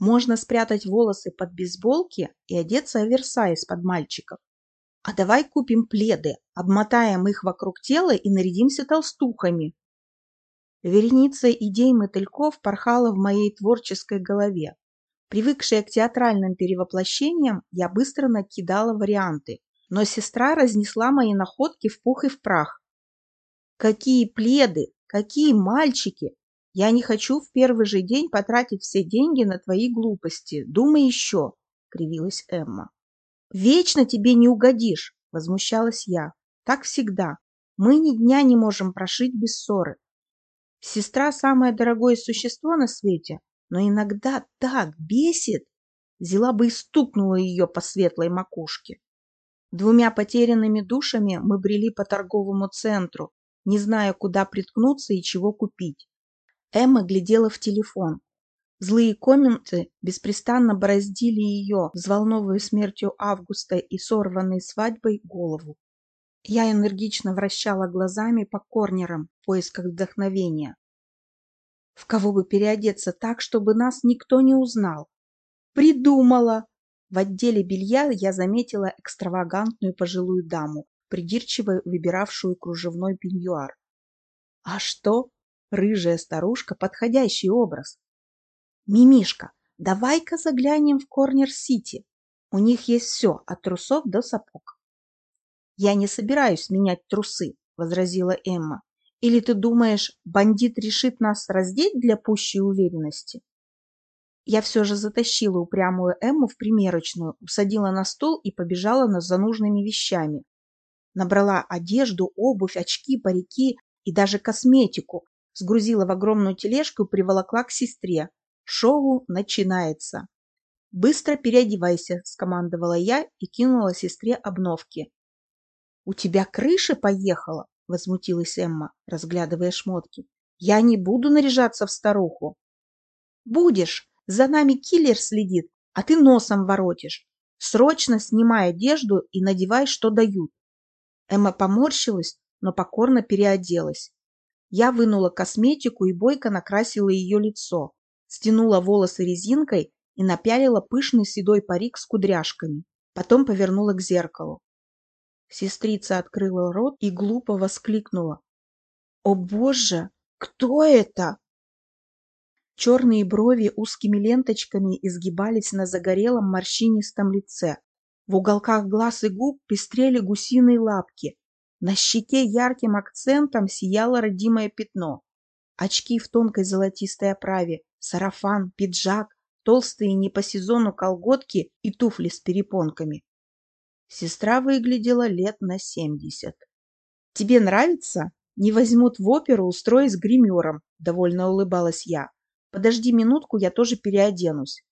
Можно спрятать волосы под бейсболки и одеться оверсайз под мальчиков. А давай купим пледы, обмотаем их вокруг тела и нарядимся толстухами. Вереница идей мотыльков порхала в моей творческой голове. Привыкшая к театральным перевоплощениям, я быстро накидала варианты, но сестра разнесла мои находки в пух и в прах. Какие пледы, какие мальчики! Я не хочу в первый же день потратить все деньги на твои глупости. Думай еще, — кривилась Эмма. Вечно тебе не угодишь, — возмущалась я. Так всегда. Мы ни дня не можем прошить без ссоры. Сестра – самое дорогое существо на свете, но иногда так бесит. Взяла бы и стукнула ее по светлой макушке. Двумя потерянными душами мы брели по торговому центру, не зная, куда приткнуться и чего купить. Эмма глядела в телефон. Злые комменты беспрестанно бороздили ее, взволнованную смертью Августа и сорванной свадьбой, голову. Я энергично вращала глазами по корнерам в поисках вдохновения. В кого бы переодеться так, чтобы нас никто не узнал? Придумала! В отделе белья я заметила экстравагантную пожилую даму, придирчиво выбиравшую кружевной пеньюар. А что? Рыжая старушка – подходящий образ. Мимишка, давай-ка заглянем в Корнер-Сити. У них есть все, от трусов до сапог. Я не собираюсь менять трусы, возразила Эмма. Или ты думаешь, бандит решит нас раздеть для пущей уверенности? Я все же затащила упрямую Эмму в примерочную, усадила на стол и побежала за нужными вещами. Набрала одежду, обувь, очки, парики и даже косметику, сгрузила в огромную тележку и приволокла к сестре. Шоу начинается. «Быстро переодевайся», – скомандовала я и кинула сестре обновки. «У тебя крыша поехала?» – возмутилась Эмма, разглядывая шмотки. «Я не буду наряжаться в старуху». «Будешь. За нами киллер следит, а ты носом воротишь. Срочно снимай одежду и надевай, что дают». Эмма поморщилась, но покорно переоделась. Я вынула косметику и бойко накрасила ее лицо, стянула волосы резинкой и напялила пышный седой парик с кудряшками. Потом повернула к зеркалу. Сестрица открыла рот и глупо воскликнула. «О боже, кто это?» Черные брови узкими ленточками изгибались на загорелом морщинистом лице. В уголках глаз и губ пестрели гусиные лапки. На щеке ярким акцентом сияло родимое пятно. Очки в тонкой золотистой оправе, сарафан, пиджак, толстые не по сезону колготки и туфли с перепонками. Сестра выглядела лет на семьдесят. «Тебе нравится? Не возьмут в оперу, устроить с гримером», — довольно улыбалась я. «Подожди минутку, я тоже переоденусь».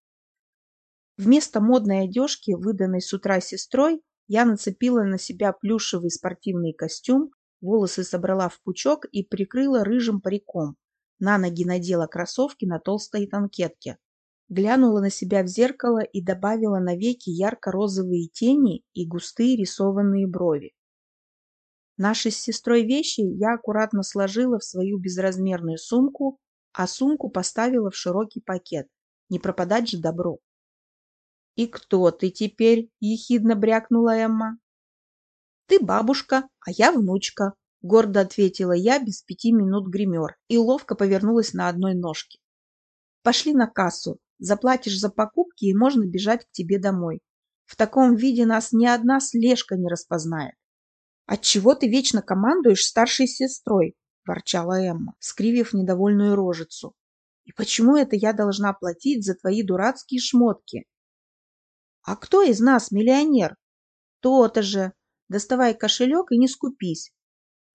Вместо модной одежки, выданной с утра сестрой, я нацепила на себя плюшевый спортивный костюм, волосы собрала в пучок и прикрыла рыжим париком. На ноги надела кроссовки на толстой танкетке глянула на себя в зеркало и добавила на веки ярко-розовые тени и густые рисованные брови. Наши с сестрой вещи я аккуратно сложила в свою безразмерную сумку, а сумку поставила в широкий пакет. Не пропадать же добро. «И кто ты теперь?» – ехидно брякнула Эмма. «Ты бабушка, а я внучка», – гордо ответила я без пяти минут гример и ловко повернулась на одной ножке. «Пошли на кассу, Заплатишь за покупки, и можно бежать к тебе домой. В таком виде нас ни одна слежка не распознает. Отчего ты вечно командуешь старшей сестрой? ворчала Эмма, скривив недовольную рожицу. И почему это я должна платить за твои дурацкие шмотки? А кто из нас миллионер? То-то же. Доставай кошелек и не скупись.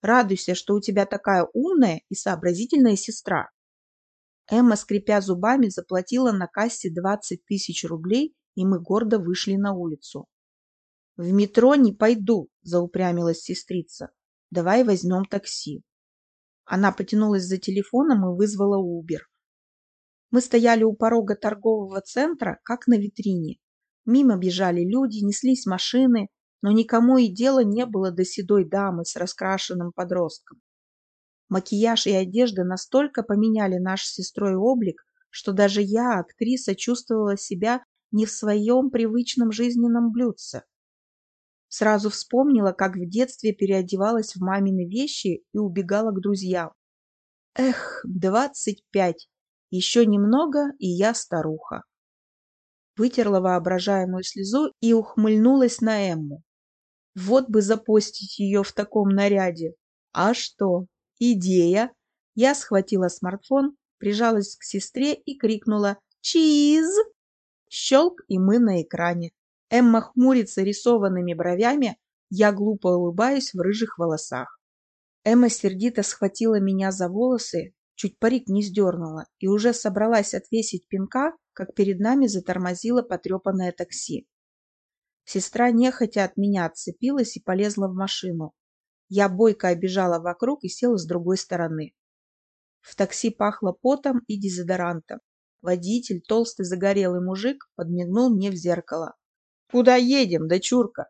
Радуйся, что у тебя такая умная и сообразительная сестра. Эмма, скрипя зубами, заплатила на кассе 20 тысяч рублей, и мы гордо вышли на улицу. «В метро не пойду», – заупрямилась сестрица. «Давай возьмем такси». Она потянулась за телефоном и вызвала Убер. Мы стояли у порога торгового центра, как на витрине. Мимо бежали люди, неслись машины, но никому и дела не было до седой дамы с раскрашенным подростком. Макияж и одежда настолько поменяли наш с сестрой облик, что даже я, актриса, чувствовала себя не в своем привычном жизненном блюдце. Сразу вспомнила, как в детстве переодевалась в мамины вещи и убегала к друзьям. Эх, двадцать пять. Еще немного, и я старуха. Вытерла воображаемую слезу и ухмыльнулась на Эмму. Вот бы запостить ее в таком наряде. А что? Идея. Я схватила смартфон, прижалась к сестре и крикнула «Чиз!». Щелк, и мы на экране. Эмма хмурится рисованными бровями, я глупо улыбаюсь в рыжих волосах. Эмма сердито схватила меня за волосы, чуть парик не сдернула, и уже собралась отвесить пинка, как перед нами затормозило потрепанное такси. Сестра нехотя от меня отцепилась и полезла в машину. Я бойко обежала вокруг и села с другой стороны. В такси пахло потом и дезодорантом. Водитель, толстый загорелый мужик, подмигнул мне в зеркало. «Куда едем, дочурка?»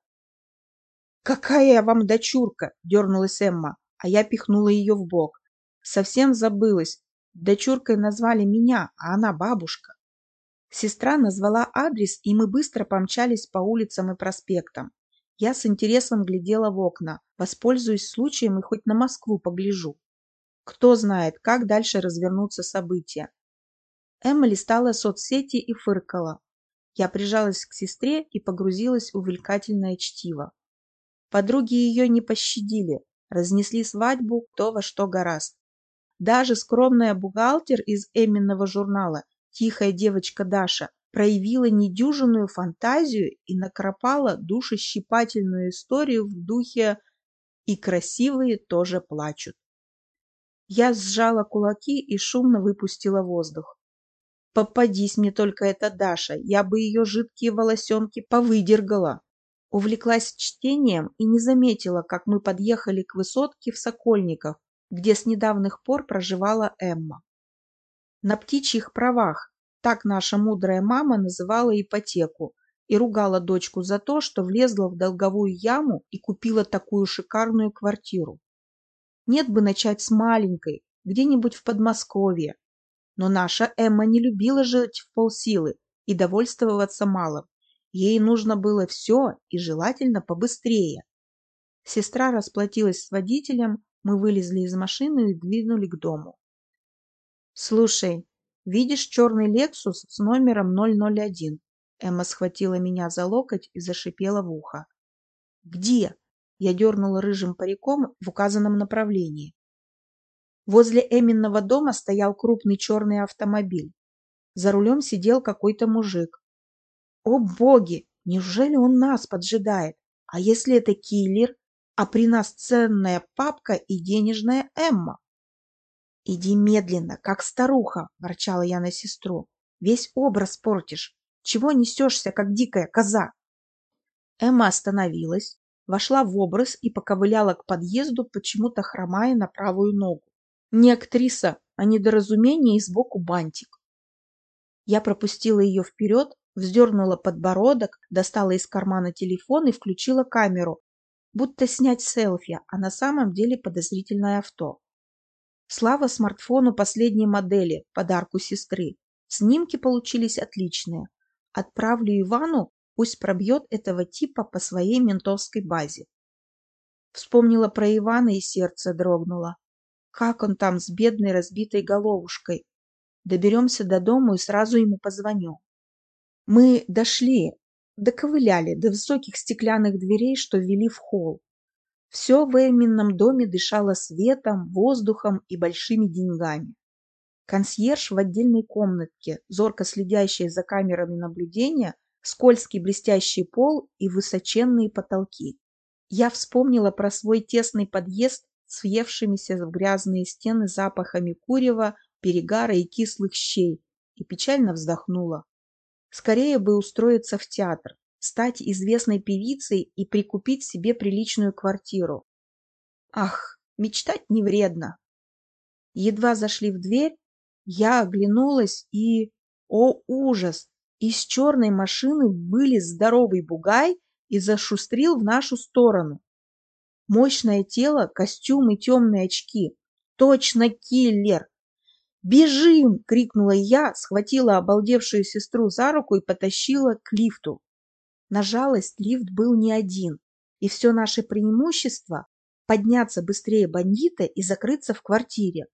«Какая я вам дочурка?» – дернулась Эмма, а я пихнула ее в бок. Совсем забылась. Дочуркой назвали меня, а она бабушка. Сестра назвала адрес, и мы быстро помчались по улицам и проспектам. Я с интересом глядела в окна, воспользуюсь случаем и хоть на Москву погляжу. Кто знает, как дальше развернутся события. Эмма листала соцсети и фыркала. Я прижалась к сестре и погрузилась в увлекательное чтиво. Подруги ее не пощадили, разнесли свадьбу кто во что гораст. Даже скромная бухгалтер из Эминого журнала, тихая девочка Даша, проявила недюжинную фантазию и накропала душещипательную историю в духе «И красивые тоже плачут». Я сжала кулаки и шумно выпустила воздух. Попадись мне только эта Даша, я бы ее жидкие волосенки повыдергала. Увлеклась чтением и не заметила, как мы подъехали к высотке в Сокольниках, где с недавних пор проживала Эмма. На птичьих правах, так наша мудрая мама называла ипотеку и ругала дочку за то, что влезла в долговую яму и купила такую шикарную квартиру. Нет бы начать с маленькой, где-нибудь в Подмосковье. Но наша Эмма не любила жить в полсилы и довольствоваться малым. Ей нужно было все и желательно побыстрее. Сестра расплатилась с водителем, мы вылезли из машины и двинули к дому. «Слушай, видишь черный «Лексус» с номером 001?» Эмма схватила меня за локоть и зашипела в ухо. «Где?» Я дернула рыжим париком в указанном направлении. Возле Эминного дома стоял крупный черный автомобиль. За рулем сидел какой-то мужик. О боги! Неужели он нас поджидает? А если это киллер, а при нас ценная папка и денежная Эмма? «Иди медленно, как старуха!» – ворчала я на сестру. «Весь образ портишь. Чего несешься, как дикая коза?» Эмма остановилась, вошла в образ и поковыляла к подъезду, почему-то хромая на правую ногу. Не актриса, а недоразумение и сбоку бантик. Я пропустила ее вперед, вздернула подбородок, достала из кармана телефон и включила камеру, будто снять селфи, а на самом деле подозрительное авто. Слава смартфону последней модели, подарку сестры. Снимки получились отличные. Отправлю Ивану, Пусть пробьет этого типа по своей ментовской базе. Вспомнила про Ивана и сердце дрогнуло. Как он там с бедной разбитой головушкой? Доберемся до дому и сразу ему позвоню. Мы дошли, доковыляли до высоких стеклянных дверей, что вели в холл. Все в Эминном доме дышало светом, воздухом и большими деньгами. Консьерж в отдельной комнатке, зорко следящий за камерами наблюдения, скользкий блестящий пол и высоченные потолки. Я вспомнила про свой тесный подъезд с въевшимися в грязные стены запахами курева, перегара и кислых щей и печально вздохнула. Скорее бы устроиться в театр, стать известной певицей и прикупить себе приличную квартиру. Ах, мечтать не вредно. Едва зашли в дверь, я оглянулась и... О, ужас! Из черной машины были здоровый бугай и зашустрил в нашу сторону. Мощное тело, костюм и темные очки. Точно киллер! «Бежим!» — крикнула я, схватила обалдевшую сестру за руку и потащила к лифту. На жалость лифт был не один, и все наше преимущество — подняться быстрее бандита и закрыться в квартире.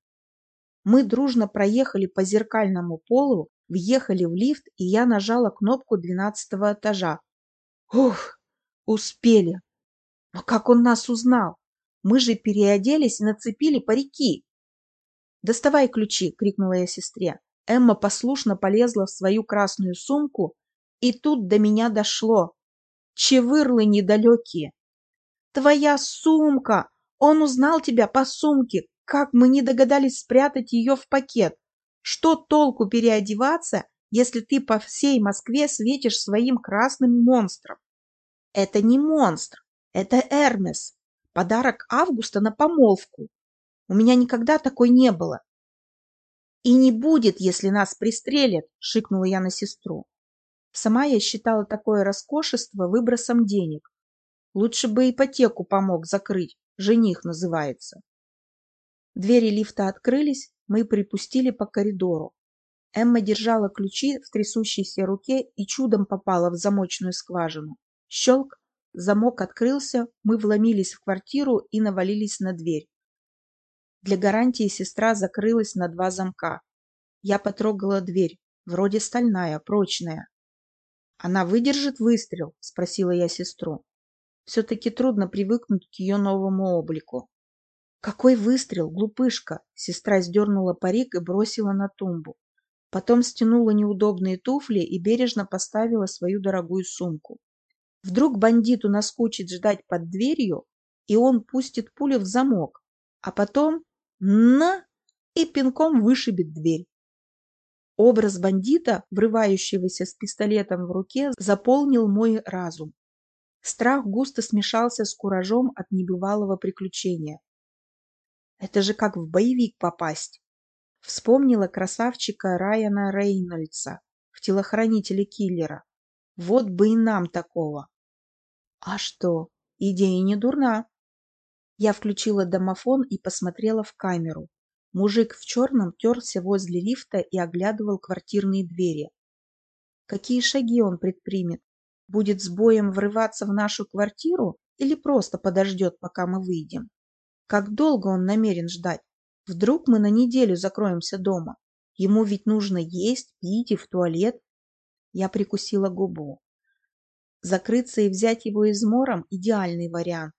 Мы дружно проехали по зеркальному полу, въехали в лифт, и я нажала кнопку двенадцатого этажа. Ух, успели. Но как он нас узнал? Мы же переоделись и нацепили парики. «Доставай ключи!» — крикнула я сестре. Эмма послушно полезла в свою красную сумку, и тут до меня дошло. Чевырлы недалекие. «Твоя сумка! Он узнал тебя по сумке! Как мы не догадались спрятать ее в пакет! Что толку переодеваться, если ты по всей Москве светишь своим красным монстром? Это не монстр, это Эрмес, подарок Августа на помолвку. У меня никогда такой не было. И не будет, если нас пристрелят, шикнула я на сестру. Сама я считала такое роскошество выбросом денег. Лучше бы ипотеку помог закрыть, жених называется. Двери лифта открылись, мы припустили по коридору. Эмма держала ключи в трясущейся руке и чудом попала в замочную скважину. Щелк, замок открылся, мы вломились в квартиру и навалились на дверь. Для гарантии сестра закрылась на два замка. Я потрогала дверь. Вроде стальная, прочная. «Она выдержит выстрел?» – спросила я сестру. Все-таки трудно привыкнуть к ее новому облику. «Какой выстрел, глупышка!» Сестра сдернула парик и бросила на тумбу. Потом стянула неудобные туфли и бережно поставила свою дорогую сумку. Вдруг бандиту наскучит ждать под дверью, и он пустит пулю в замок, а потом на и пинком вышибет дверь. Образ бандита, врывающегося с пистолетом в руке, заполнил мой разум. Страх густо смешался с куражом от небывалого приключения. Это же как в боевик попасть. Вспомнила красавчика Райана Рейнольдса в телохранителе киллера. Вот бы и нам такого. А что, идея не дурна. Я включила домофон и посмотрела в камеру. Мужик в черном терся возле лифта и оглядывал квартирные двери. Какие шаги он предпримет? Будет с боем врываться в нашу квартиру или просто подождет, пока мы выйдем? Как долго он намерен ждать? Вдруг мы на неделю закроемся дома? Ему ведь нужно есть, пить и в туалет. Я прикусила губу. Закрыться и взять его измором – идеальный вариант.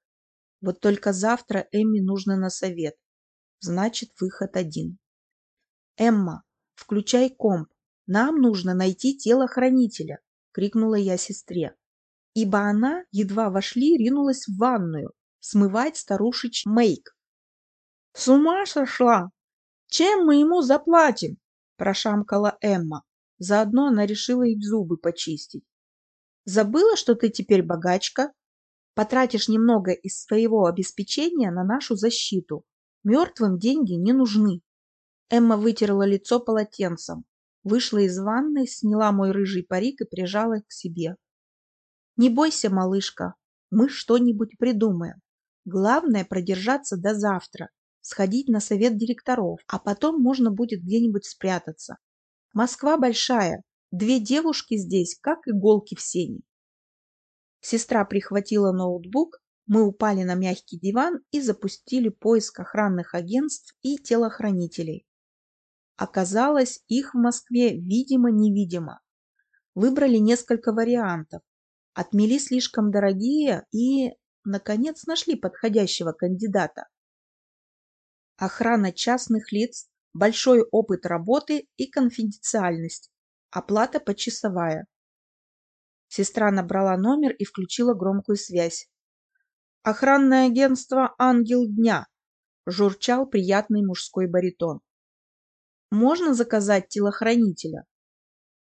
Вот только завтра Эмме нужно на совет. Значит, выход один. «Эмма, включай комп. Нам нужно найти тело хранителя!» — крикнула я сестре. Ибо она, едва вошли, ринулась в ванную смывать старушечь мейк. «С ума сошла! Чем мы ему заплатим?» – прошамкала Эмма. Заодно она решила и зубы почистить. «Забыла, что ты теперь богачка?» Потратишь немного из своего обеспечения на нашу защиту. Мертвым деньги не нужны. Эмма вытерла лицо полотенцем, вышла из ванной, сняла мой рыжий парик и прижала к себе. Не бойся, малышка, мы что-нибудь придумаем. Главное продержаться до завтра, сходить на совет директоров, а потом можно будет где-нибудь спрятаться. Москва большая, две девушки здесь, как иголки в сене. Сестра прихватила ноутбук, мы упали на мягкий диван и запустили поиск охранных агентств и телохранителей. Оказалось, их в Москве видимо-невидимо. Выбрали несколько вариантов, отмели слишком дорогие и, наконец, нашли подходящего кандидата. Охрана частных лиц, большой опыт работы и конфиденциальность. Оплата почасовая. Сестра набрала номер и включила громкую связь. «Охранное агентство «Ангел дня», — журчал приятный мужской баритон. «Можно заказать телохранителя?»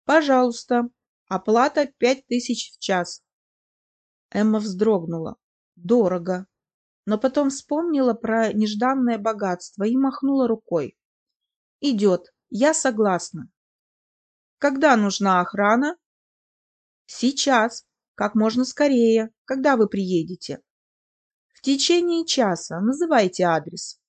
«Пожалуйста. Оплата пять тысяч в час». Эмма вздрогнула. «Дорого». Но потом вспомнила про нежданное богатство и махнула рукой. «Идет. Я согласна». «Когда нужна охрана?» Сейчас, как можно скорее, когда вы приедете. В течение часа называйте адрес.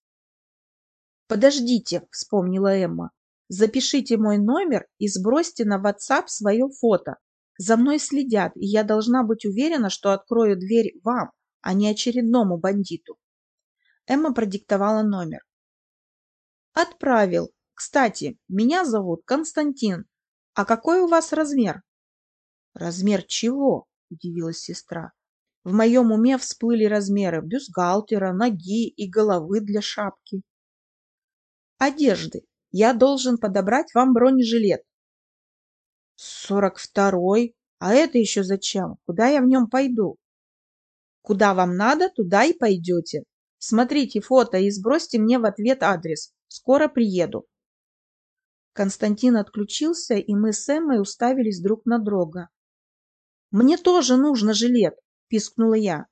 Подождите, вспомнила Эмма. Запишите мой номер и сбросьте на WhatsApp свое фото. За мной следят, и я должна быть уверена, что открою дверь вам, а не очередному бандиту. Эмма продиктовала номер. Отправил. Кстати, меня зовут Константин. А какой у вас размер? Размер чего? Удивилась сестра. В моем уме всплыли размеры бюстгальтера, ноги и головы для шапки. Одежды. Я должен подобрать вам бронежилет. Сорок второй. А это еще зачем? Куда я в нем пойду? Куда вам надо, туда и пойдете. Смотрите фото и сбросьте мне в ответ адрес. Скоро приеду. Константин отключился, и мы с Эммой уставились друг на друга. «Мне тоже нужно жилет!» – пискнула я.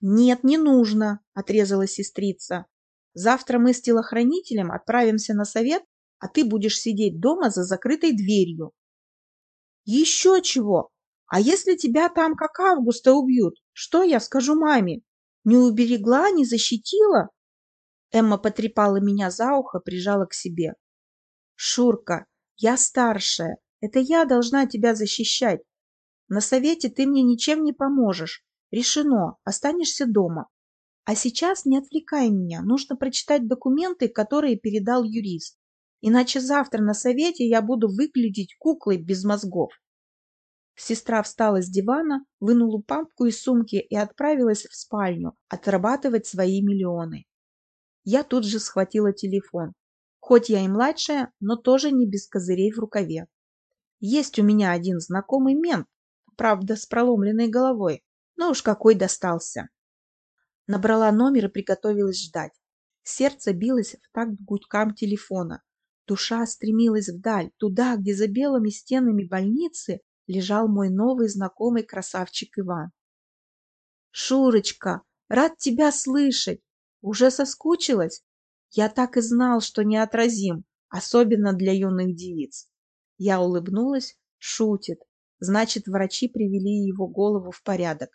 «Нет, не нужно!» – отрезала сестрица. «Завтра мы с телохранителем отправимся на совет, а ты будешь сидеть дома за закрытой дверью». «Еще чего! А если тебя там, как Августа, убьют, что я скажу маме? Не уберегла, не защитила?» Эмма потрепала меня за ухо, прижала к себе. «Шурка, я старшая. Это я должна тебя защищать. На совете ты мне ничем не поможешь. Решено, останешься дома. А сейчас не отвлекай меня, нужно прочитать документы, которые передал юрист. Иначе завтра на совете я буду выглядеть куклой без мозгов. Сестра встала с дивана, вынула папку из сумки и отправилась в спальню отрабатывать свои миллионы. Я тут же схватила телефон. Хоть я и младшая, но тоже не без козырей в рукаве. Есть у меня один знакомый мент, правда, с проломленной головой, но уж какой достался. Набрала номер и приготовилась ждать. Сердце билось в такт гудкам телефона. Душа стремилась вдаль, туда, где за белыми стенами больницы лежал мой новый знакомый красавчик Иван. «Шурочка, рад тебя слышать! Уже соскучилась? Я так и знал, что неотразим, особенно для юных девиц». Я улыбнулась, шутит, Значит, врачи привели его голову в порядок.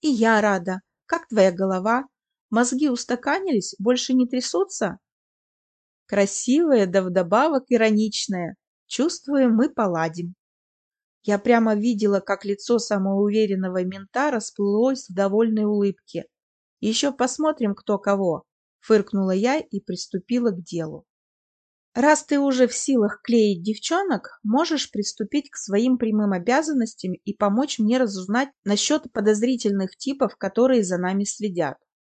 И я рада. Как твоя голова? Мозги устаканились? Больше не трясутся? Красивая, да вдобавок ироничная. Чувствую, мы поладим. Я прямо видела, как лицо самоуверенного мента расплылось в довольной улыбке. Еще посмотрим, кто кого. Фыркнула я и приступила к делу. Раз ты уже в силах клеить девчонок, можешь приступить к своим прямым обязанностям и помочь мне разузнать насчет подозрительных типов, которые за нами следят.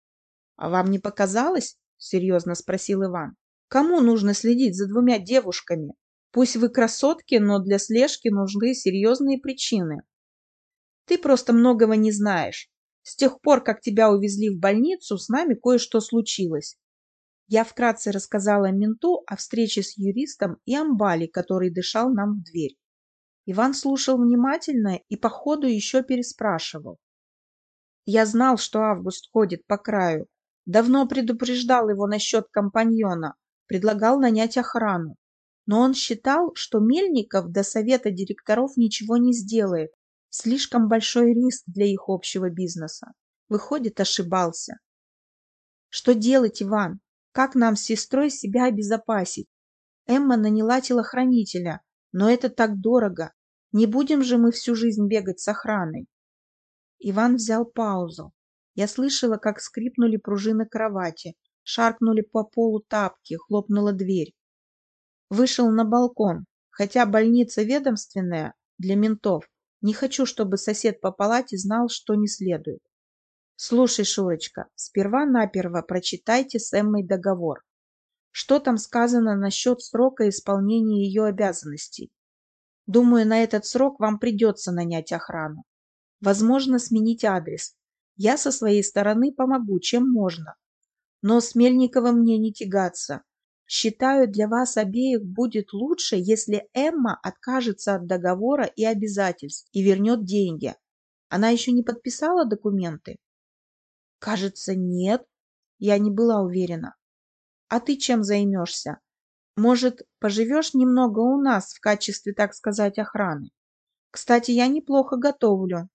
— А вам не показалось? — серьезно спросил Иван. — Кому нужно следить за двумя девушками? Пусть вы красотки, но для слежки нужны серьезные причины. Ты просто многого не знаешь. С тех пор, как тебя увезли в больницу, с нами кое-что случилось. Я вкратце рассказала менту о встрече с юристом и амбале, который дышал нам в дверь. Иван слушал внимательно и по ходу еще переспрашивал. Я знал, что Август ходит по краю. Давно предупреждал его насчет компаньона, предлагал нанять охрану. Но он считал, что Мельников до совета директоров ничего не сделает. Слишком большой риск для их общего бизнеса. Выходит, ошибался. Что делать, Иван? Как нам с сестрой себя обезопасить? Эмма наняла телохранителя, но это так дорого. Не будем же мы всю жизнь бегать с охраной. Иван взял паузу. Я слышала, как скрипнули пружины кровати, шаркнули по полу тапки, хлопнула дверь. Вышел на балкон, хотя больница ведомственная, для ментов. Не хочу, чтобы сосед по палате знал, что не следует. Слушай, Шурочка, сперва-наперво прочитайте с Эммой договор. Что там сказано насчет срока исполнения ее обязанностей? Думаю, на этот срок вам придется нанять охрану. Возможно, сменить адрес. Я со своей стороны помогу, чем можно. Но с Мельниковым мне не тягаться. Считаю, для вас обеих будет лучше, если Эмма откажется от договора и обязательств и вернет деньги. Она еще не подписала документы? Кажется, нет. Я не была уверена. А ты чем займешься? Может, поживешь немного у нас в качестве, так сказать, охраны? Кстати, я неплохо готовлю.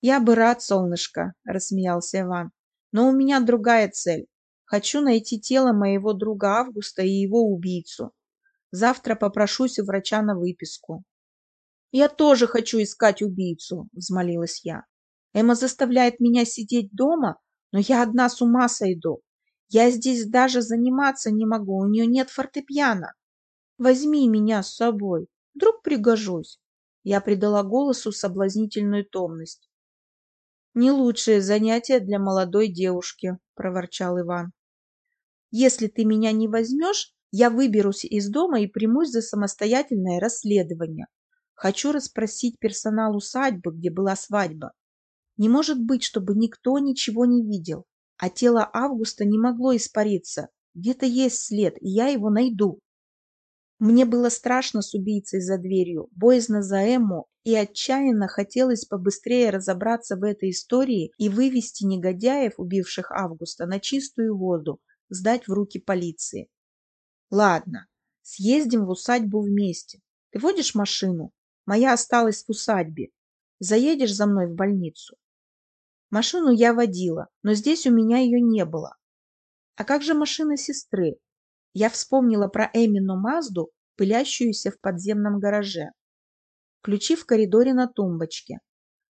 Я бы рад, солнышко, рассмеялся Иван. Но у меня другая цель. Хочу найти тело моего друга Августа и его убийцу. Завтра попрошусь у врача на выписку. «Я тоже хочу искать убийцу», — взмолилась я. «Эмма заставляет меня сидеть дома, но я одна с ума сойду. Я здесь даже заниматься не могу, у нее нет фортепиано. Возьми меня с собой, вдруг пригожусь». Я придала голосу соблазнительную томность. «Не лучшее занятие для молодой девушки», — проворчал Иван. «Если ты меня не возьмешь, я выберусь из дома и примусь за самостоятельное расследование. Хочу расспросить персонал усадьбы, где была свадьба. Не может быть, чтобы никто ничего не видел, а тело Августа не могло испариться. Где-то есть след, и я его найду. Мне было страшно с убийцей за дверью, боязно за Эмму, и отчаянно хотелось побыстрее разобраться в этой истории и вывести негодяев, убивших Августа, на чистую воду, сдать в руки полиции. Ладно, съездим в усадьбу вместе. Ты водишь машину? Моя осталась в усадьбе. Заедешь за мной в больницу? Машину я водила, но здесь у меня ее не было. А как же машина сестры? Я вспомнила про Эмину Мазду, пылящуюся в подземном гараже. Ключи в коридоре на тумбочке.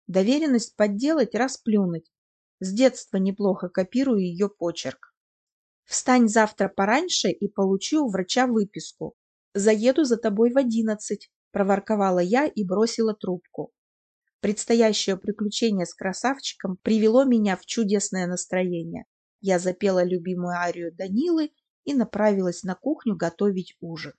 Доверенность подделать, расплюнуть. С детства неплохо копирую ее почерк. Встань завтра пораньше и получу у врача выписку. Заеду за тобой в одиннадцать проворковала я и бросила трубку. Предстоящее приключение с красавчиком привело меня в чудесное настроение. Я запела любимую арию Данилы и направилась на кухню готовить ужин.